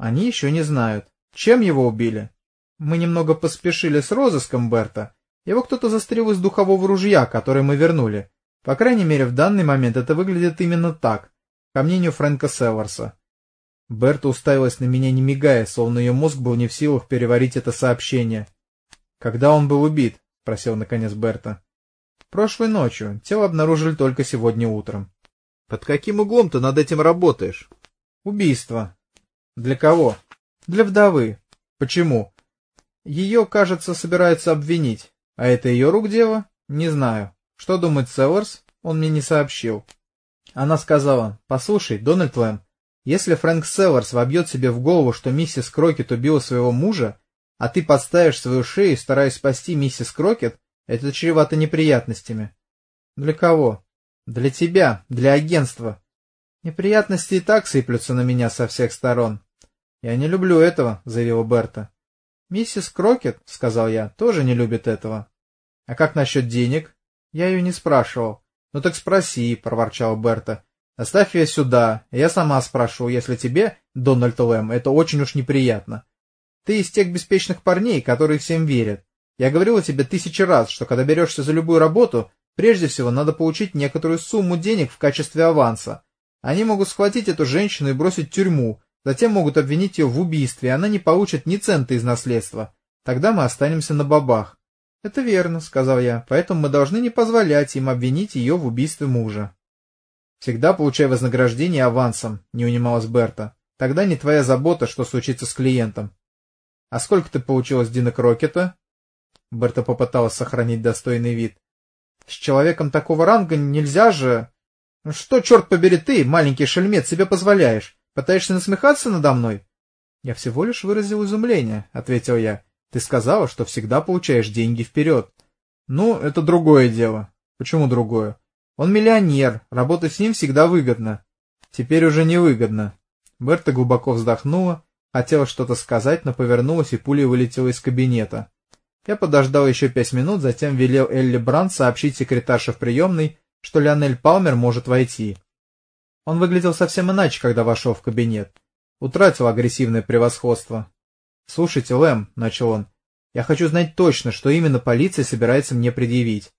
Они еще не знают. Чем его убили? Мы немного поспешили с розыском Берта. Его кто-то застрелил из духового ружья, который мы вернули. По крайней мере, в данный момент это выглядит именно так, по мнению Фрэнка Селларса. Берта уставилась на меня, не мигая, словно ее мозг был не в силах переварить это сообщение. «Когда он был убит?» — спросил наконец Берта. «Прошлой ночью. Тело обнаружили только сегодня утром». «Под каким углом ты над этим работаешь?» «Убийство». «Для кого?» «Для вдовы». «Почему?» Ее, кажется, собираются обвинить. А это ее рук дело? Не знаю. Что думает Селларс? Он мне не сообщил. Она сказала, послушай, Дональд Лэм, если Фрэнк Селларс вобьет себе в голову, что миссис Крокет убила своего мужа, а ты подставишь свою шею, стараясь спасти миссис Крокет, это чревато неприятностями. Для кого? Для тебя, для агентства. Неприятности и так сыплются на меня со всех сторон. Я не люблю этого, заявила Берта. «Миссис Крокет, — сказал я, — тоже не любит этого». «А как насчет денег?» Я ее не спрашивал. «Ну так спроси», — проворчал Берта. «Оставь ее сюда, я сама спрошу, если тебе, Дональд Лэм, это очень уж неприятно. Ты из тех беспечных парней, которые всем верят. Я говорила тебе тысячи раз, что когда берешься за любую работу, прежде всего надо получить некоторую сумму денег в качестве аванса. Они могут схватить эту женщину и бросить в тюрьму, Затем могут обвинить ее в убийстве, и она не получит ни цента из наследства. Тогда мы останемся на бабах. — Это верно, — сказал я, — поэтому мы должны не позволять им обвинить ее в убийстве мужа. — Всегда получай вознаграждение авансом, — не унималась Берта. — Тогда не твоя забота, что случится с клиентом. — А сколько ты получила с Дина Крокета? Берта попыталась сохранить достойный вид. — С человеком такого ранга нельзя же... — Что, черт побери, ты, маленький шельмец, себе позволяешь? Пытаешься насмехаться надо мной? — Я всего лишь выразил изумление, — ответил я. — Ты сказала, что всегда получаешь деньги вперед. — Ну, это другое дело. — Почему другое? Он миллионер, работать с ним всегда выгодно. — Теперь уже невыгодно. Берта глубоко вздохнула, хотела что-то сказать, но повернулась и пулей вылетела из кабинета. Я подождал еще пять минут, затем велел Элли Брандт сообщить секретарше в приемной, что Леонель Палмер может войти. Он выглядел совсем иначе, когда вошел в кабинет. Утратил агрессивное превосходство. — Слушайте, Лэм, — начал он, — я хочу знать точно, что именно полиция собирается мне предъявить.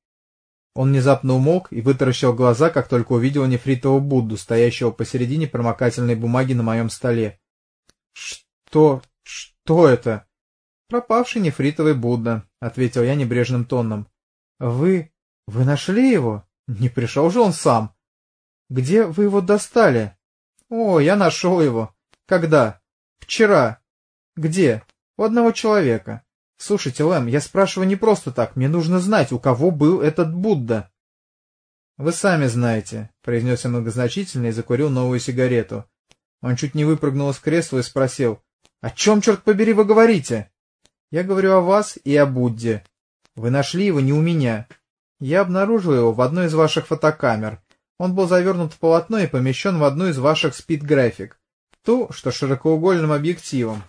Он внезапно умолк и вытаращил глаза, как только увидел нефритового Будду, стоящего посередине промокательной бумаги на моем столе. — Что? Что это? — Пропавший нефритовый Будда, — ответил я небрежным тоном. — Вы... вы нашли его? Не пришел же он сам? — где вы его достали? О, я нашел его. Когда? Вчера. Где? У одного человека. Слушайте, Лэм, я спрашиваю не просто так. Мне нужно знать, у кого был этот Будда. Вы сами знаете, произнес я многозначительно и закурил новую сигарету. Он чуть не выпрыгнул из кресла и спросил. О чем, черт побери, вы говорите? Я говорю о вас и о Будде. Вы нашли его не у меня. Я обнаружил его в одной из ваших фотокамер. Он был завернут в полотно и помещен в одну из ваших спид-график, ту, что широкоугольным объективом.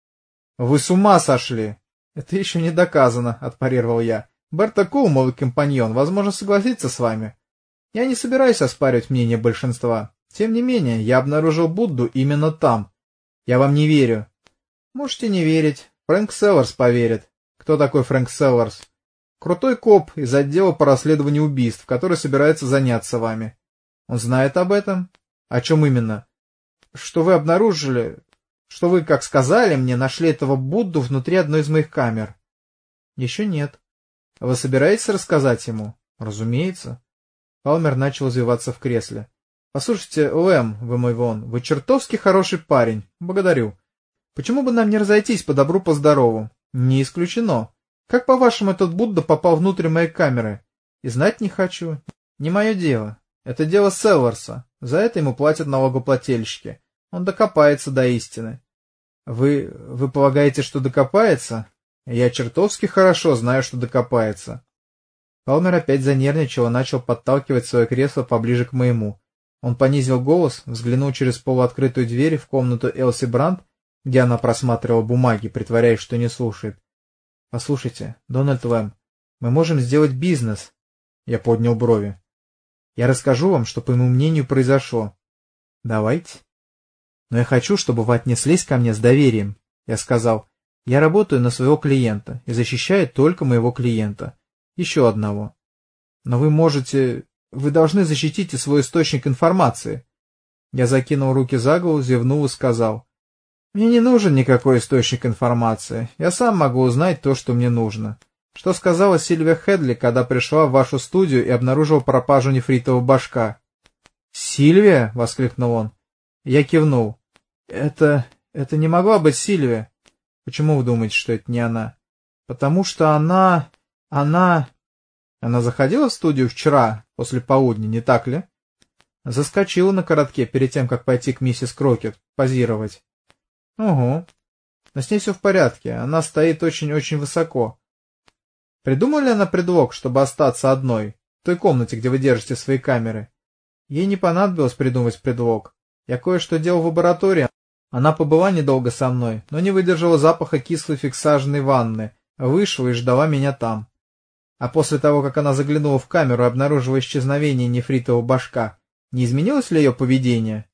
— Вы с ума сошли! — Это еще не доказано, — отпарировал я. — Берта Кул, мой компаньон, возможно, согласится с вами. Я не собираюсь оспаривать мнение большинства. Тем не менее, я обнаружил Будду именно там. Я вам не верю. Можете не верить. Фрэнк Селларс поверит. Кто такой Фрэнк Селларс? Крутой коп из отдела по расследованию убийств, который собирается заняться вами. Он знает об этом? О чем именно? Что вы обнаружили, что вы, как сказали мне, нашли этого Будду внутри одной из моих камер. Еще нет. Вы собираетесь рассказать ему? Разумеется. Палмер начал извиваться в кресле. Послушайте, Лэм, вы мой вон, вы чертовски хороший парень. Благодарю. Почему бы нам не разойтись по добру, по здорову? Не исключено. Как, по-вашему, этот Будда попал внутрь моей камеры? И знать не хочу. Не мое дело. Это дело Селларса. За это ему платят налогоплательщики. Он докопается до истины. Вы... вы полагаете, что докопается? Я чертовски хорошо знаю, что докопается. Палмер опять занервничал и начал подталкивать свое кресло поближе к моему. Он понизил голос, взглянул через полуоткрытую дверь в комнату Элси Брандт, где она просматривала бумаги, притворяясь, что не слушает. — Послушайте, Дональд Лэм, мы можем сделать бизнес. Я поднял брови. Я расскажу вам, что, по моему мнению, произошло. — Давайте. Но я хочу, чтобы вы отнеслись ко мне с доверием. Я сказал, я работаю на своего клиента и защищаю только моего клиента. Еще одного. Но вы можете... Вы должны защитить и свой источник информации. Я закинул руки за голову, зевнул и сказал. Мне не нужен никакой источник информации. Я сам могу узнать то, что мне нужно. Что сказала Сильвия Хедли, когда пришла в вашу студию и обнаружила пропажу нефритового башка? «Сильвия?» — воскликнул он. Я кивнул. «Это... это не могла быть Сильвия. Почему вы думаете, что это не она? Потому что она... она... Она заходила в студию вчера, после полудня, не так ли? Заскочила на коротке перед тем, как пойти к миссис Крокет, позировать. Угу. Но с ней все в порядке, она стоит очень-очень высоко. Придумала ли она предлог, чтобы остаться одной, в той комнате, где вы держите свои камеры? Ей не понадобилось придумать предлог. Я кое-что делал в лаборатории. Она побыла недолго со мной, но не выдержала запаха кислой фиксажной ванны, вышла и ждала меня там. А после того, как она заглянула в камеру и обнаружила исчезновение нефритового башка, не изменилось ли ее поведение?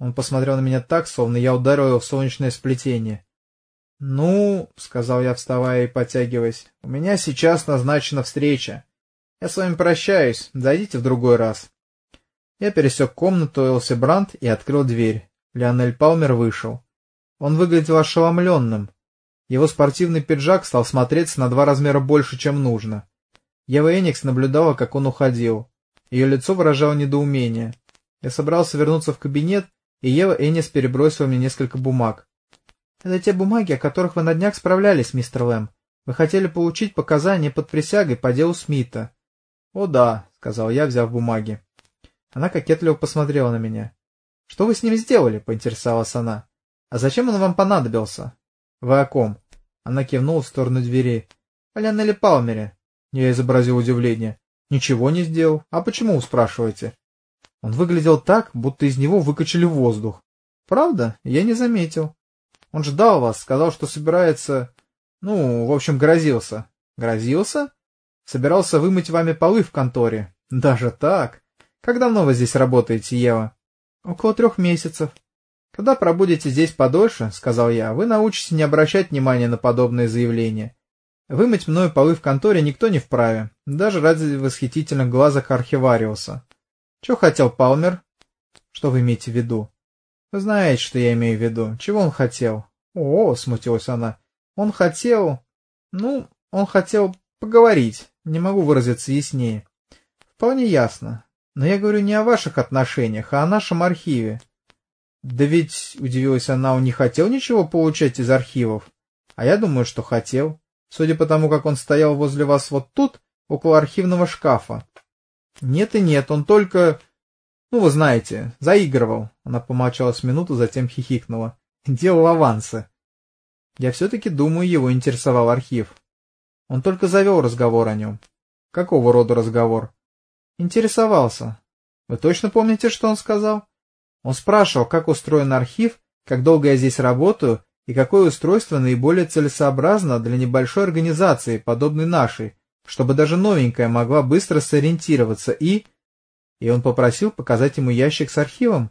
Он посмотрел на меня так, словно я ударил его в солнечное сплетение. — Ну, — сказал я, вставая и потягиваясь, — у меня сейчас назначена встреча. Я с вами прощаюсь, зайдите в другой раз. Я пересек комнату Элси Брандт и открыл дверь. Леонель Палмер вышел. Он выглядел ошеломленным. Его спортивный пиджак стал смотреться на два размера больше, чем нужно. Ева Эникс наблюдала, как он уходил. Ее лицо выражало недоумение. Я собрался вернуться в кабинет, и Ева Эннис перебросила мне несколько бумаг. Это те бумаги, о которых вы на днях справлялись, мистер Лэм. Вы хотели получить показания под присягой по делу Смита. — О да, — сказал я, взяв бумаги. Она кокетливо посмотрела на меня. — Что вы с ним сделали? — поинтересовалась она. — А зачем он вам понадобился? — Вы о ком? Она кивнула в сторону двери. — О Лионеле Палмере. Я изобразил удивление. — Ничего не сделал. А почему, спрашиваете? Он выглядел так, будто из него выкачали воздух. — Правда? Я не заметил. Он ждал вас, сказал, что собирается... Ну, в общем, грозился. Грозился? Собирался вымыть вами полы в конторе. Даже так? Как давно вы здесь работаете, Ева? Около трех месяцев. Когда пробудете здесь подольше, — сказал я, — вы научитесь не обращать внимания на подобные заявления. Вымыть мною полы в конторе никто не вправе, даже ради восхитительных глазок архивариуса. Что хотел Палмер? Что вы имеете в виду? Знаете, что я имею в виду. Чего он хотел? О, смутилась она. Он хотел... Ну, он хотел поговорить. Не могу выразиться яснее. Вполне ясно. Но я говорю не о ваших отношениях, а о нашем архиве. Да ведь, удивилась она, он не хотел ничего получать из архивов. А я думаю, что хотел. Судя по тому, как он стоял возле вас вот тут, около архивного шкафа. Нет и нет, он только... Ну, вы знаете, заигрывал. Она помолчала с минуту, затем хихикнула. Делал авансы. Я все-таки думаю, его интересовал архив. Он только завел разговор о нем. Какого рода разговор? Интересовался. Вы точно помните, что он сказал? Он спрашивал, как устроен архив, как долго я здесь работаю и какое устройство наиболее целесообразно для небольшой организации, подобной нашей, чтобы даже новенькая могла быстро сориентироваться и и он попросил показать ему ящик с архивом.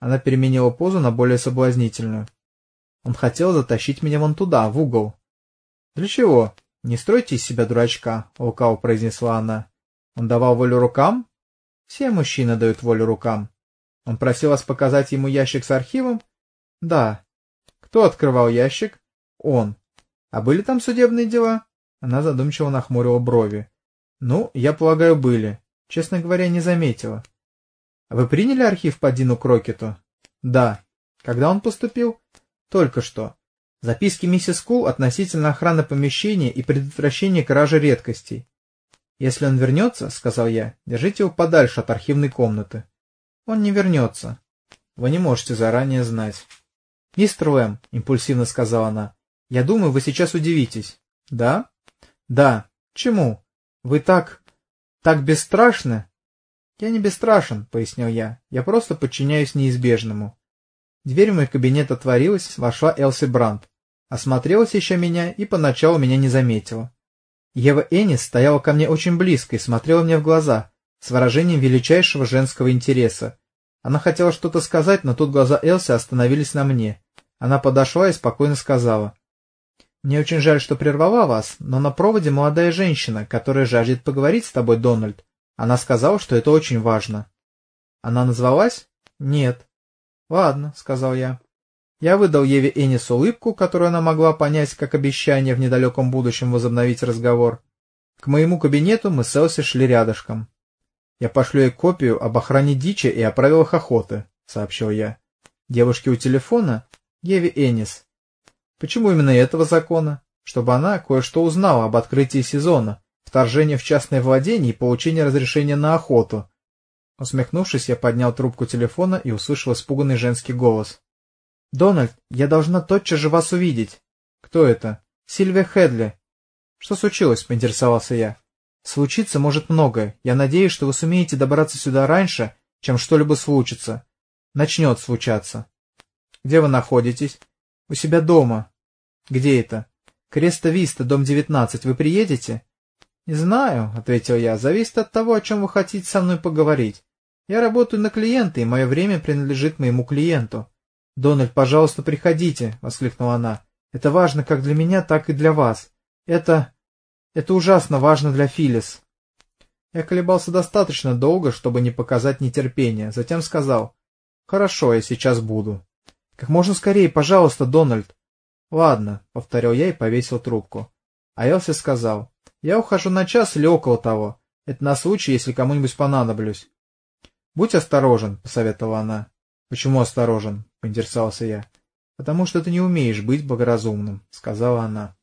Она переменила позу на более соблазнительную. Он хотел затащить меня вон туда, в угол. — Для чего? Не стройте из себя дурачка, — лукаво произнесла она. Он давал волю рукам? Все мужчины дают волю рукам. Он просил вас показать ему ящик с архивом? Да. Кто открывал ящик? Он. А были там судебные дела? Она задумчиво нахмурила брови. Ну, я полагаю, были. Честно говоря, не заметила. Вы приняли архив по Дину Крокету? Да. Когда он поступил? Только что. Записки миссис Кул относительно охраны помещения и предотвращения кражи редкостей. Если он вернется, — сказал я, — держите его подальше от архивной комнаты. Он не вернется. Вы не можете заранее знать. — Мистер Уэм, — импульсивно сказала она, — я думаю, вы сейчас удивитесь. — Да? — Да. Чему? Вы так... Так бесстрашно? Я не бесстрашен, пояснил я. Я просто подчиняюсь неизбежному. Дверь в мой кабинет отворилась, вошла Элси Брандт. Осмотрелась еще меня и поначалу меня не заметила. Ева Энис стояла ко мне очень близко и смотрела мне в глаза, с выражением величайшего женского интереса. Она хотела что-то сказать, но тут глаза Элси остановились на мне. Она подошла и спокойно сказала. «Мне очень жаль, что прервала вас, но на проводе молодая женщина, которая жаждет поговорить с тобой, Дональд. Она сказала, что это очень важно». «Она назвалась?» «Нет». «Ладно», — сказал я. Я выдал Еве Энис улыбку, которую она могла понять как обещание в недалеком будущем возобновить разговор. К моему кабинету мы с Элси шли рядышком. «Я пошлю ей копию об охране дичи и о правилах охоты», — сообщил я. «Девушке у телефона? Еве Энис. Почему именно этого закона? Чтобы она кое-что узнала об открытии сезона, вторжении в частное владение и получении разрешения на охоту». Усмехнувшись, я поднял трубку телефона и услышал испуганный женский голос. «Дональд, я должна тотчас же вас увидеть». «Кто это?» «Сильвия Хедли». «Что случилось?» — поинтересовался я. «Случиться может многое. Я надеюсь, что вы сумеете добраться сюда раньше, чем что-либо случится. Начнет случаться». «Где вы находитесь?» «У себя дома». «Где это?» «Креста Виста, дом 19. Вы приедете?» «Не знаю», — ответил я. «Зависит от того, о чем вы хотите со мной поговорить. Я работаю на клиента, и мое время принадлежит моему клиенту». «Дональд, пожалуйста, приходите!» — воскликнула она. «Это важно как для меня, так и для вас. Это... это ужасно важно для Филис». Я колебался достаточно долго, чтобы не показать нетерпения, затем сказал. «Хорошо, я сейчас буду». «Как можно скорее, пожалуйста, Дональд». «Ладно», — повторил я и повесил трубку. А Элси сказал. «Я ухожу на час или около того. Это на случай, если кому-нибудь понадоблюсь». «Будь осторожен», — посоветовала она. «Почему осторожен?» — поинтересовался я. — Потому что ты не умеешь быть благоразумным, — сказала она.